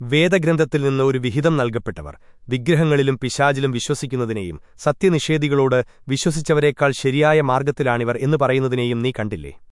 വേദഗ്രന്ഥത്തിൽ നിന്ന് ഒരു വിഹിതം നൽകപ്പെട്ടവർ വിഗ്രഹങ്ങളിലും പിശാചിലും വിശ്വസിക്കുന്നതിനെയും സത്യനിഷേധികളോട് വിശ്വസിച്ചവരേക്കാൾ ശരിയായ മാർഗത്തിലാണിവർ എന്ന് പറയുന്നതിനെയും നീ കണ്ടില്ലേ?